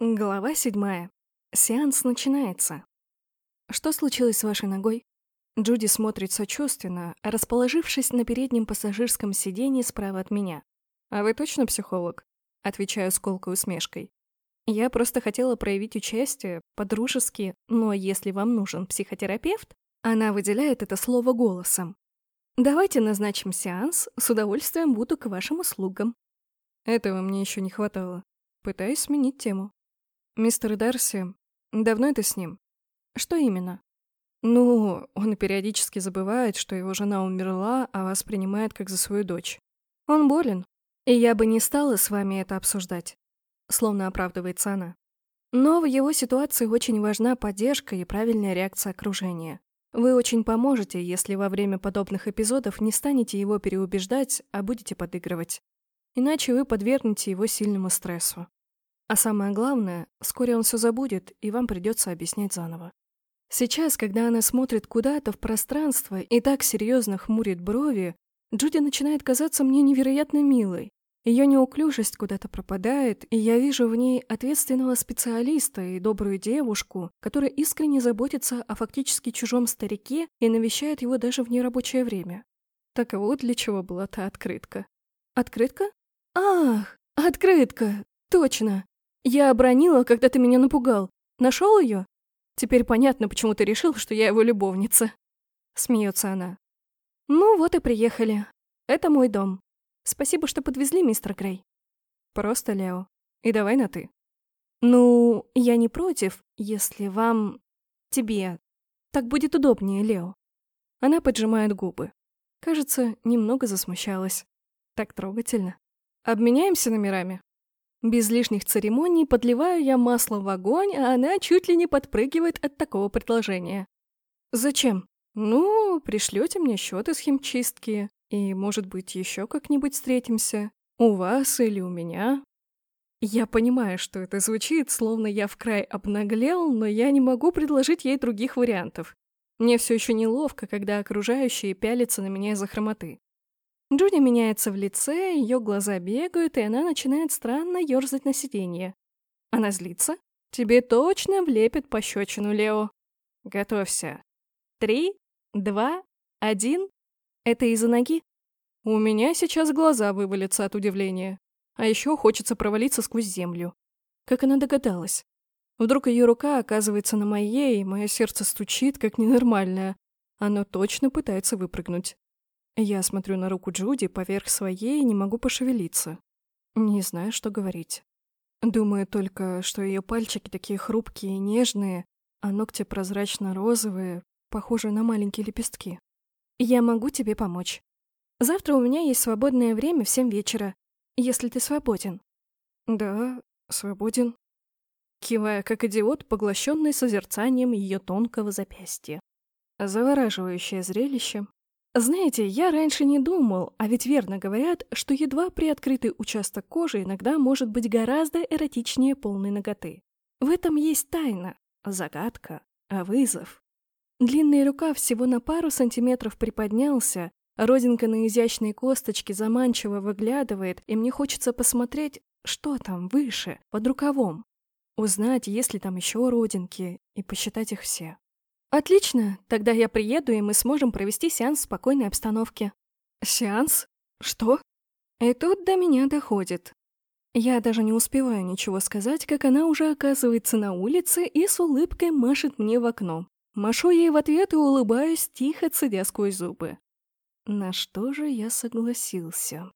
Глава седьмая. Сеанс начинается. Что случилось с вашей ногой? Джуди смотрит сочувственно, расположившись на переднем пассажирском сиденье справа от меня. «А вы точно психолог?» Отвечаю с усмешкой. «Я просто хотела проявить участие, по-дружески, но если вам нужен психотерапевт...» Она выделяет это слово голосом. «Давайте назначим сеанс, с удовольствием буду к вашим услугам». Этого мне еще не хватало. Пытаюсь сменить тему. «Мистер Дарси, давно это с ним?» «Что именно?» «Ну, он периодически забывает, что его жена умерла, а вас принимает как за свою дочь. Он болен, и я бы не стала с вами это обсуждать», словно оправдывается она. Но в его ситуации очень важна поддержка и правильная реакция окружения. Вы очень поможете, если во время подобных эпизодов не станете его переубеждать, а будете подыгрывать. Иначе вы подвергнете его сильному стрессу. А самое главное, вскоре он все забудет, и вам придется объяснять заново. Сейчас, когда она смотрит куда-то в пространство и так серьезно хмурит брови, Джуди начинает казаться мне невероятно милой. Ее неуклюжесть куда-то пропадает, и я вижу в ней ответственного специалиста и добрую девушку, которая искренне заботится о фактически чужом старике и навещает его даже в нерабочее время. Так вот для чего была та открытка. Открытка? Ах, открытка! Точно! Я обронила, когда ты меня напугал. Нашел ее? Теперь понятно, почему ты решил, что я его любовница. Смеется она. Ну вот и приехали. Это мой дом. Спасибо, что подвезли, мистер Грей. Просто Лео. И давай на «ты». Ну, я не против, если вам... тебе... Так будет удобнее, Лео. Она поджимает губы. Кажется, немного засмущалась. Так трогательно. Обменяемся номерами? Без лишних церемоний подливаю я масло в огонь, а она чуть ли не подпрыгивает от такого предложения. «Зачем?» «Ну, пришлете мне счет из химчистки, и, может быть, еще как-нибудь встретимся. У вас или у меня». Я понимаю, что это звучит, словно я в край обнаглел, но я не могу предложить ей других вариантов. Мне все еще неловко, когда окружающие пялятся на меня из-за хромоты. Джуди меняется в лице, ее глаза бегают, и она начинает странно ерзать на сиденье. Она злится? Тебе точно влепит пощечину, Лео. Готовься. Три, два, один. Это из-за ноги? У меня сейчас глаза вывалятся от удивления. А еще хочется провалиться сквозь землю. Как она догадалась? Вдруг ее рука оказывается на моей, и мое сердце стучит, как ненормальное. Оно точно пытается выпрыгнуть. Я смотрю на руку Джуди поверх своей и не могу пошевелиться. Не знаю, что говорить. Думаю только, что ее пальчики такие хрупкие и нежные, а ногти прозрачно-розовые, похожие на маленькие лепестки. Я могу тебе помочь. Завтра у меня есть свободное время в семь вечера, если ты свободен. Да, свободен. Кивая, как идиот, поглощенный созерцанием ее тонкого запястья. Завораживающее зрелище, знаете, я раньше не думал, а ведь верно говорят, что едва приоткрытый участок кожи иногда может быть гораздо эротичнее полной ноготы. В этом есть тайна, загадка, а вызов. Длинная рука всего на пару сантиметров приподнялся, родинка на изящной косточке заманчиво выглядывает, и мне хочется посмотреть, что там выше, под рукавом. Узнать, есть ли там еще родинки, и посчитать их все. Отлично, тогда я приеду, и мы сможем провести сеанс в спокойной обстановке. Сеанс? Что? И тут до меня доходит. Я даже не успеваю ничего сказать, как она уже оказывается на улице и с улыбкой машет мне в окно. Машу ей в ответ и улыбаюсь, тихо цедя сквозь зубы. На что же я согласился?